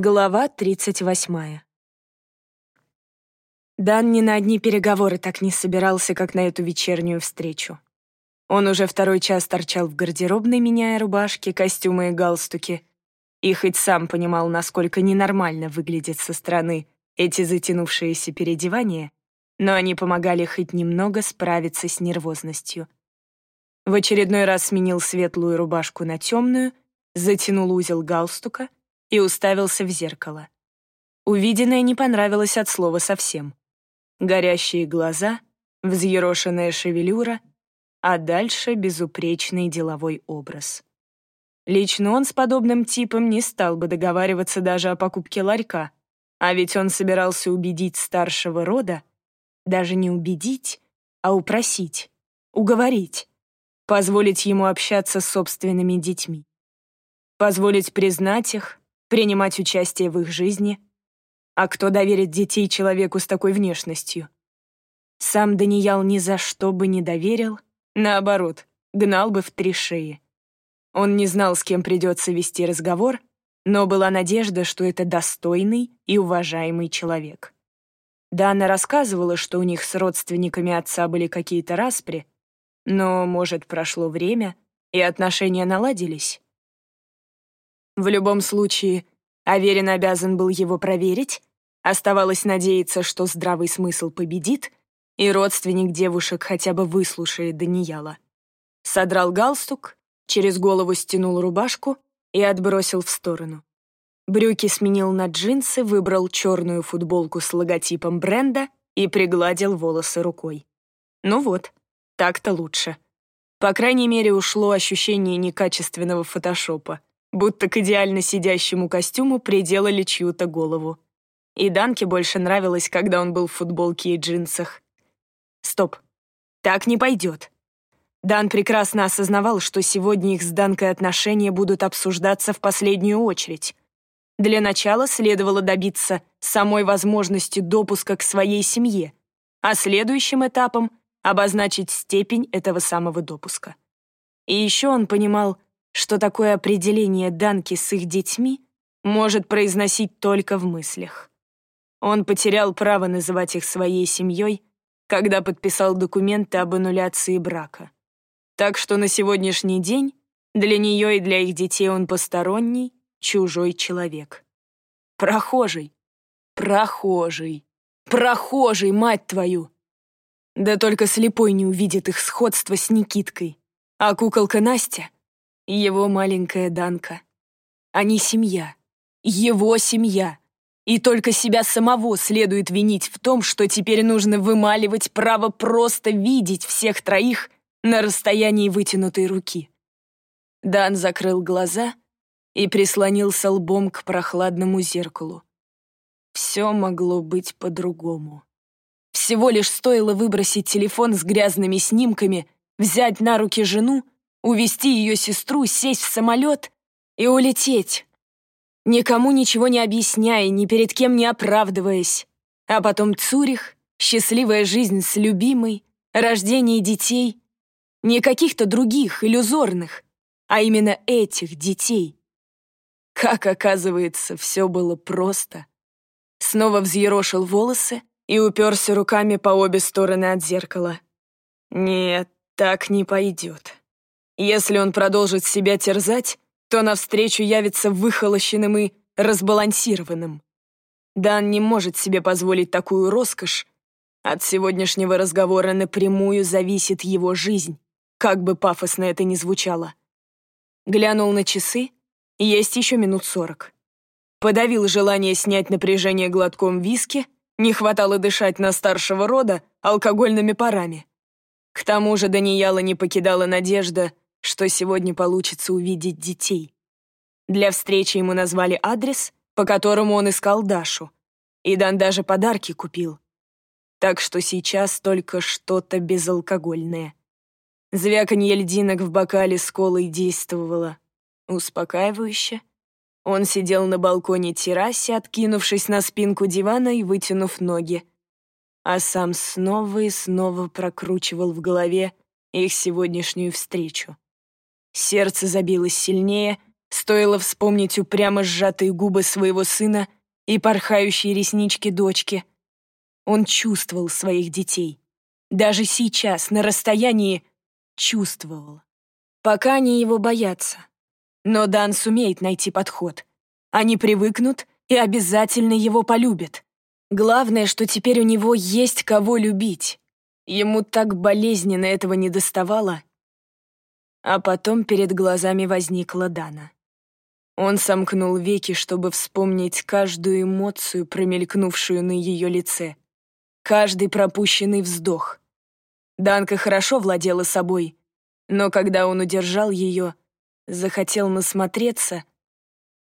Глава 38. Дан ни на одни переговоры так не собирался, как на эту вечернюю встречу. Он уже второй час торчал в гардеробной, меняя рубашки, костюмы и галстуки. И хоть сам понимал, насколько ненормально выглядят со стороны эти затянувшиеся переодевания, но они помогали хоть немного справиться с нервозностью. В очередной раз сменил светлую рубашку на темную, затянул узел галстука — и уставился в зеркало. Увиденное не понравилось от слова совсем. Горящие глаза, взъерошенная шевелюра, а дальше безупречный деловой образ. Лично он с подобным типом не стал бы договариваться даже о покупке ларька, а ведь он собирался убедить старшего рода, даже не убедить, а упросить, уговорить, позволить ему общаться с собственными детьми, позволить признать их, принимать участие в их жизни. А кто доверит детей человеку с такой внешностью? Сам Даниял ни за что бы не доверил, наоборот, гнал бы в три шеи. Он не знал, с кем придется вести разговор, но была надежда, что это достойный и уважаемый человек. Дана рассказывала, что у них с родственниками отца были какие-то распри, но, может, прошло время, и отношения наладились. В любом случае, Аверин обязан был его проверить, оставалось надеяться, что здравый смысл победит, и родственник девушек хотя бы выслушает Данияла. Содрал галстук, через голову стянул рубашку и отбросил в сторону. Брюки сменил на джинсы, выбрал черную футболку с логотипом бренда и пригладил волосы рукой. Ну вот, так-то лучше. По крайней мере, ушло ощущение некачественного фотошопа будто к идеально сидящему костюму приделали чью-то голову. И Данке больше нравилось, когда он был в футболке и джинсах. Стоп. Так не пойдет. Дан прекрасно осознавал, что сегодня их с Данкой отношения будут обсуждаться в последнюю очередь. Для начала следовало добиться самой возможности допуска к своей семье, а следующим этапом — обозначить степень этого самого допуска. И еще он понимал, что такое определение Данки с их детьми может произносить только в мыслях. Он потерял право называть их своей семьей, когда подписал документы об аннуляции брака. Так что на сегодняшний день для нее и для их детей он посторонний, чужой человек. Прохожий, прохожий, прохожий, мать твою! Да только слепой не увидит их сходство с Никиткой. А куколка Настя — его маленькая Данка. Они семья. Его семья. И только себя самого следует винить в том, что теперь нужно вымаливать право просто видеть всех троих на расстоянии вытянутой руки. Дан закрыл глаза и прислонился лбом к прохладному зеркалу. Все могло быть по-другому. Всего лишь стоило выбросить телефон с грязными снимками, взять на руки жену — увести ее сестру, сесть в самолет и улететь. Никому ничего не объясняя, ни перед кем не оправдываясь. А потом Цюрих, счастливая жизнь с любимой, рождение детей. Не каких-то других, иллюзорных, а именно этих детей. Как оказывается, все было просто. Снова взъерошил волосы и уперся руками по обе стороны от зеркала. Нет, так не пойдет. Если он продолжит себя терзать, то навстречу явится выхолощенным и разбалансированным. Дан не может себе позволить такую роскошь. От сегодняшнего разговора напрямую зависит его жизнь, как бы пафосно это ни звучало. Глянул на часы, есть еще минут сорок. Подавил желание снять напряжение глотком виски, не хватало дышать на старшего рода алкогольными парами. К тому же Данияла не покидала надежда, что сегодня получится увидеть детей. Для встречи ему назвали адрес, по которому он искал Дашу. И Дан даже подарки купил. Так что сейчас только что-то безалкогольное. Звяканье льдинок в бокале с колой действовало успокаивающе. Он сидел на балконе террасе, откинувшись на спинку дивана и вытянув ноги. А сам снова и снова прокручивал в голове их сегодняшнюю встречу. Сердце забилось сильнее, Стоило вспомнить упрямо сжатые губы своего сына и порхающие реснички дочки. Он чувствовал своих детей. Даже сейчас, на расстоянии, чувствовал. Пока они его боятся. Но Дан сумеет найти подход. Они привыкнут и обязательно его полюбят. Главное, что теперь у него есть кого любить. Ему так болезненно этого не доставало. А потом перед глазами возникла Дана. Он сомкнул веки, чтобы вспомнить каждую эмоцию, промелькнувшую на ее лице. Каждый пропущенный вздох. Данка хорошо владела собой, но когда он удержал ее, захотел насмотреться,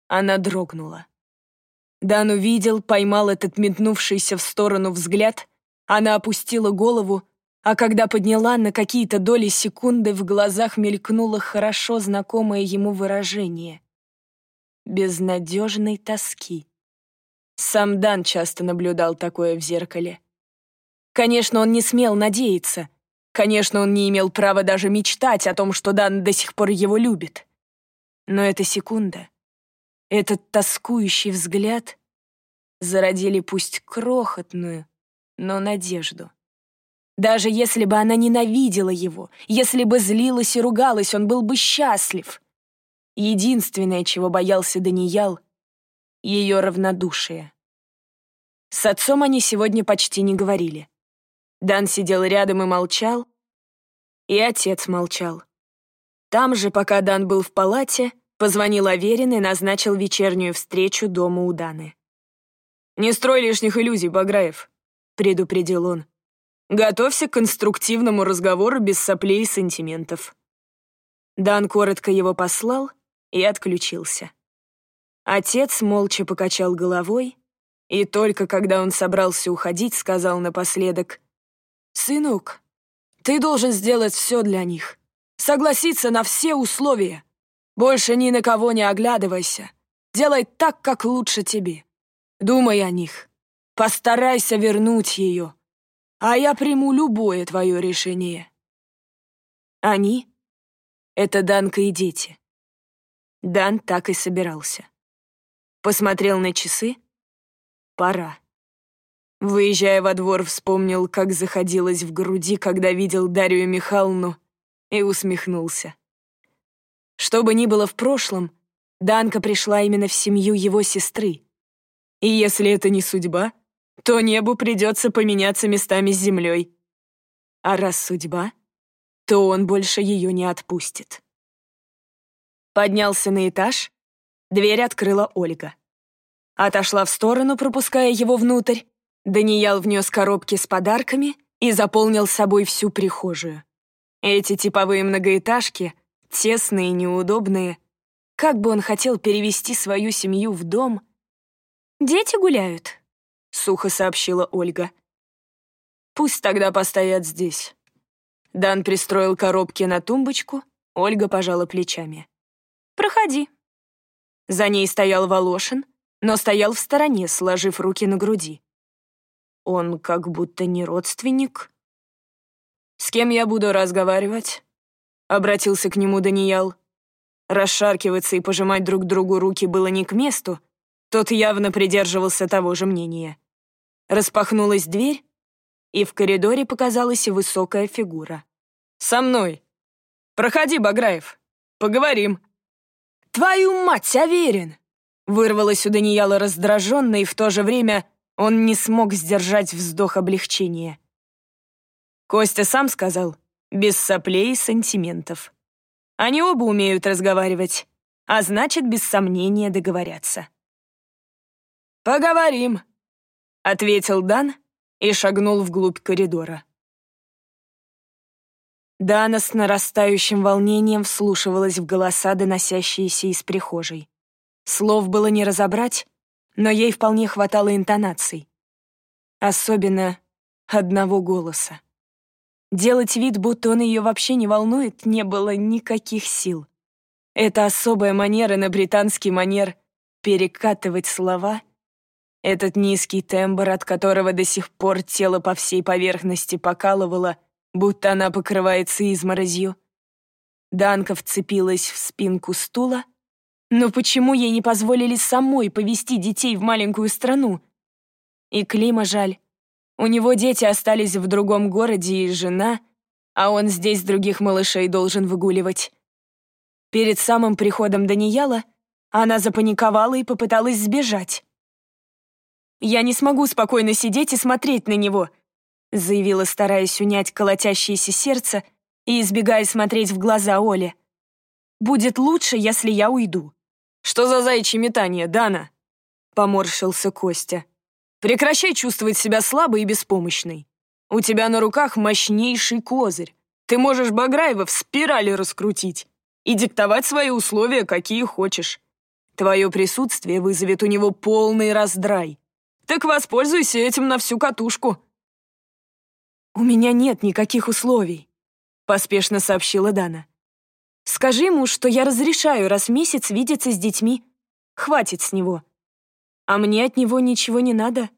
она дрогнула. Дан увидел, поймал этот метнувшийся в сторону взгляд, она опустила голову, а когда подняла, на какие-то доли секунды в глазах мелькнуло хорошо знакомое ему выражение. Безнадежной тоски. Сам Дан часто наблюдал такое в зеркале. Конечно, он не смел надеяться. Конечно, он не имел права даже мечтать о том, что Дан до сих пор его любит. Но эта секунда, этот тоскующий взгляд зародили пусть крохотную, но надежду. Даже если бы она ненавидела его, если бы злилась и ругалась, он был бы счастлив. Единственное, чего боялся Даниял — ее равнодушие. С отцом они сегодня почти не говорили. Дан сидел рядом и молчал, и отец молчал. Там же, пока Дан был в палате, позвонил Аверин и назначил вечернюю встречу дома у Даны. «Не строй лишних иллюзий, Баграев», — предупредил он. Готовься к конструктивному разговору без соплей и сантиментов». Дан коротко его послал и отключился. Отец молча покачал головой, и только когда он собрался уходить, сказал напоследок, «Сынок, ты должен сделать все для них, согласиться на все условия. Больше ни на кого не оглядывайся, делай так, как лучше тебе. Думай о них, постарайся вернуть ее, а я приму любое твое решение. Они — это Данка и дети. Дан так и собирался. Посмотрел на часы. Пора. Выезжая во двор, вспомнил, как заходилось в груди, когда видел Дарью Михайловну, и усмехнулся. Что бы ни было в прошлом, Данка пришла именно в семью его сестры. И если это не судьба — то небу придется поменяться местами с землей. А раз судьба, то он больше ее не отпустит. Поднялся на этаж, дверь открыла Ольга. Отошла в сторону, пропуская его внутрь. Даниял внес коробки с подарками и заполнил собой всю прихожую. Эти типовые многоэтажки, тесные и неудобные. Как бы он хотел перевести свою семью в дом. Дети гуляют, сухо сообщила Ольга. «Пусть тогда постоят здесь». Дан пристроил коробки на тумбочку, Ольга пожала плечами. «Проходи». За ней стоял Волошин, но стоял в стороне, сложив руки на груди. Он как будто не родственник. «С кем я буду разговаривать?» — обратился к нему Даниял. Расшаркиваться и пожимать друг другу руки было не к месту, тот явно придерживался того же мнения. Распахнулась дверь, и в коридоре показалась высокая фигура. «Со мной! Проходи, Баграев! Поговорим!» «Твою мать, Аверин!» Вырвалось у Даниэла раздраженно, и в то же время он не смог сдержать вздох облегчения. Костя сам сказал, без соплей и сантиментов. Они оба умеют разговаривать, а значит, без сомнения договорятся. «Поговорим», ответил Дан и шагнул вглубь коридора. Дана с нарастающим волнением вслушивалась в голоса, доносящиеся из прихожей. Слов было не разобрать, но ей вполне хватало интонаций. Особенно одного голоса. Делать вид, будто он ее вообще не волнует, не было никаких сил. Это особая манера на британский манер перекатывать слова — этот низкий тембр, от которого до сих пор тело по всей поверхности покалывало, будто она покрывается изморозью. Данка вцепилась в спинку стула Но почему ей не позволили самой повести детей в маленькую страну? И Клима жаль. У него дети остались в другом городе и жена, а он здесь других малышей должен выгуливать. Перед самым приходом Данияла она запаниковала и попыталась сбежать. «Я не смогу спокойно сидеть и смотреть на него», заявила, стараясь унять колотящееся сердце и избегая смотреть в глаза Оле. «Будет лучше, если я уйду». «Что за заячье метание, Дана?» Поморщился Костя. «Прекращай чувствовать себя слабой и беспомощной. У тебя на руках мощнейший козырь. Ты можешь Баграева в спирали раскрутить и диктовать свои условия, какие хочешь. Твое присутствие вызовет у него полный раздрай. Так воспользуйся этим на всю катушку». «У меня нет никаких условий», — поспешно сообщила Дана. «Скажи ему, что я разрешаю раз в месяц видеться с детьми. Хватит с него. А мне от него ничего не надо».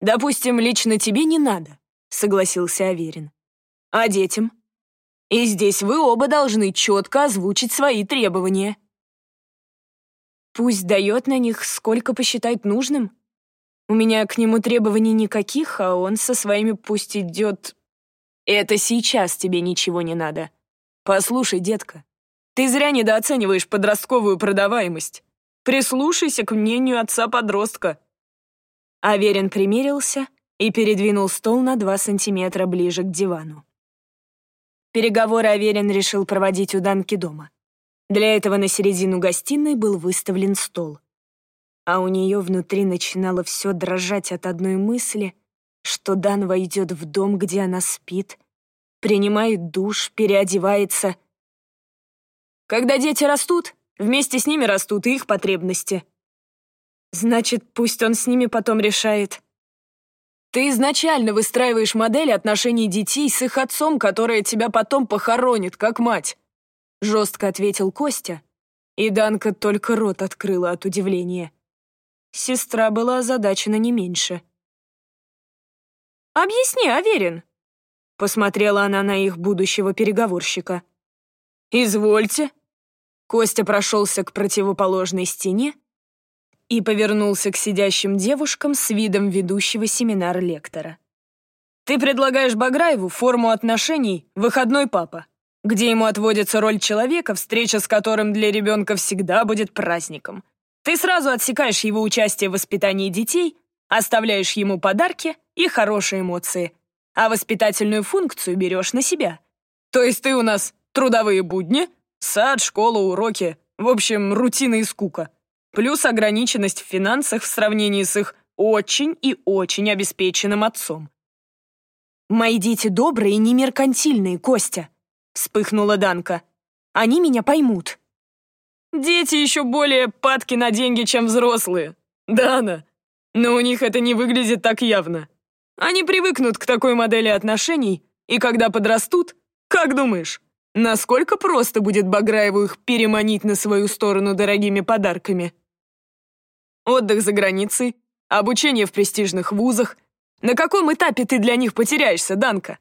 «Допустим, лично тебе не надо», — согласился Аверин. «А детям? И здесь вы оба должны четко озвучить свои требования». «Пусть дает на них, сколько посчитает нужным. У меня к нему требований никаких, а он со своими пусть идет...» «Это сейчас тебе ничего не надо. Послушай, детка, ты зря недооцениваешь подростковую продаваемость. Прислушайся к мнению отца-подростка». Аверин примерился и передвинул стол на два сантиметра ближе к дивану. Переговоры Аверин решил проводить у Данки дома. Для этого на середину гостиной был выставлен стол. А у нее внутри начинало все дрожать от одной мысли, что Дан войдет в дом, где она спит, принимает душ, переодевается. Когда дети растут, вместе с ними растут и их потребности. Значит, пусть он с ними потом решает. Ты изначально выстраиваешь модель отношений детей с их отцом, которая тебя потом похоронит, как мать. Жестко ответил Костя, и Данка только рот открыла от удивления. Сестра была озадачена не меньше. «Объясни, Аверин», — посмотрела она на их будущего переговорщика. «Извольте». Костя прошелся к противоположной стене и повернулся к сидящим девушкам с видом ведущего семинар лектора. «Ты предлагаешь Баграеву форму отношений «выходной папа», где ему отводится роль человека, встреча с которым для ребенка всегда будет праздником. Ты сразу отсекаешь его участие в воспитании детей, оставляешь ему подарки и хорошие эмоции, а воспитательную функцию берешь на себя. То есть ты у нас трудовые будни, сад, школа, уроки, в общем, рутина и скука плюс ограниченность в финансах в сравнении с их очень и очень обеспеченным отцом. «Мои дети добрые и не меркантильные, Костя», — вспыхнула Данка. «Они меня поймут». «Дети еще более падки на деньги, чем взрослые. Дана, но у них это не выглядит так явно. Они привыкнут к такой модели отношений, и когда подрастут, как думаешь, насколько просто будет Баграеву их переманить на свою сторону дорогими подарками?» Отдых за границей, обучение в престижных вузах. На каком этапе ты для них потеряешься, Данка?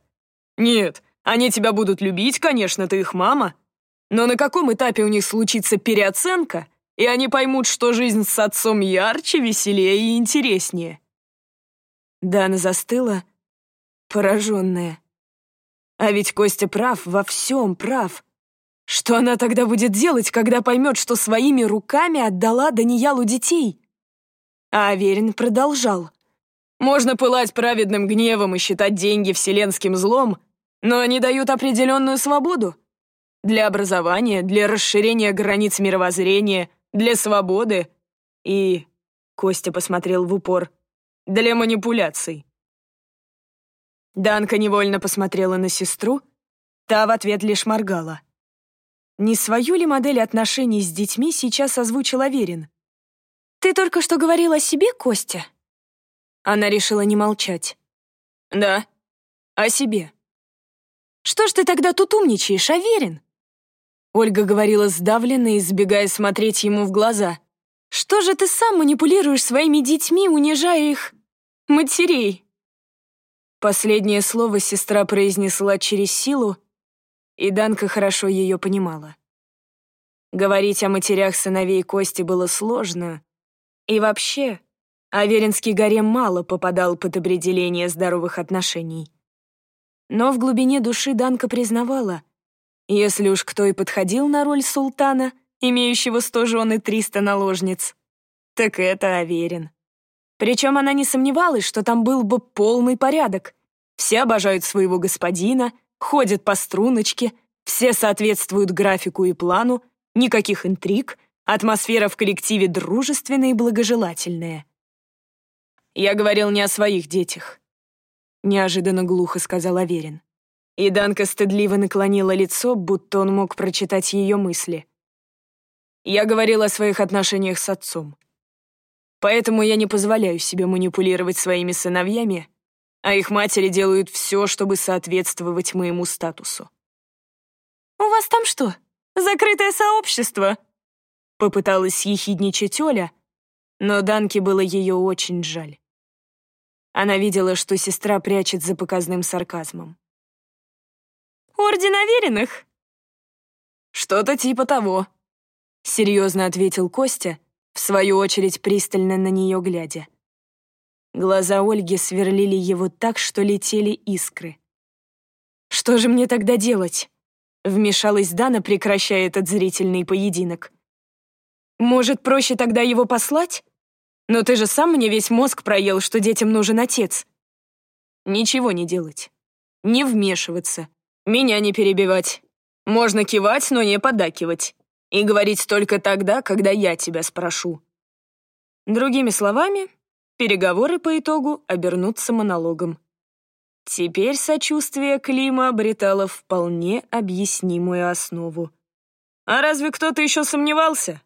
Нет, они тебя будут любить, конечно, ты их мама. Но на каком этапе у них случится переоценка, и они поймут, что жизнь с отцом ярче, веселее и интереснее? Дана застыла, пораженная. А ведь Костя прав, во всем прав. Что она тогда будет делать, когда поймет, что своими руками отдала Даниялу детей? А Аверин продолжал. «Можно пылать праведным гневом и считать деньги вселенским злом, но они дают определенную свободу. Для образования, для расширения границ мировоззрения, для свободы и...» Костя посмотрел в упор. «Для манипуляций». Данка невольно посмотрела на сестру, та в ответ лишь моргала. Не свою ли модель отношений с детьми сейчас озвучил Аверин? «Ты только что говорил о себе, Костя?» Она решила не молчать. «Да, о себе». «Что ж ты тогда тут умничаешь, Аверин?» Ольга говорила сдавленно, избегая смотреть ему в глаза. «Что же ты сам манипулируешь своими детьми, унижая их матерей?» Последнее слово сестра произнесла через силу, и Данка хорошо ее понимала. Говорить о матерях сыновей Кости было сложно. И вообще, Аверинский гарем мало попадал под определение здоровых отношений. Но в глубине души Данка признавала, если уж кто и подходил на роль султана, имеющего сто жен и триста наложниц, так это Аверин. Причем она не сомневалась, что там был бы полный порядок. Все обожают своего господина, ходят по струночке, все соответствуют графику и плану, никаких интриг, атмосфера в коллективе дружественная и благожелательная. «Я говорил не о своих детях», — неожиданно глухо сказал Аверин. И Данка стыдливо наклонила лицо, будто он мог прочитать ее мысли. «Я говорил о своих отношениях с отцом. Поэтому я не позволяю себе манипулировать своими сыновьями, а их матери делают все, чтобы соответствовать моему статусу. «У вас там что, закрытое сообщество?» Попыталась ехидничать Оля, но Данке было ее очень жаль. Она видела, что сестра прячет за показным сарказмом. «Орден Авериных?» «Что-то типа того», — серьезно ответил Костя, в свою очередь пристально на нее глядя. Глаза Ольги сверлили его так, что летели искры. «Что же мне тогда делать?» Вмешалась Дана, прекращая этот зрительный поединок. «Может, проще тогда его послать? Но ты же сам мне весь мозг проел, что детям нужен отец». «Ничего не делать. Не вмешиваться. Меня не перебивать. Можно кивать, но не подакивать и говорить только тогда, когда я тебя спрошу. Другими словами, переговоры по итогу обернутся монологом. Теперь сочувствие Клима обретало вполне объяснимую основу. А разве кто-то еще сомневался?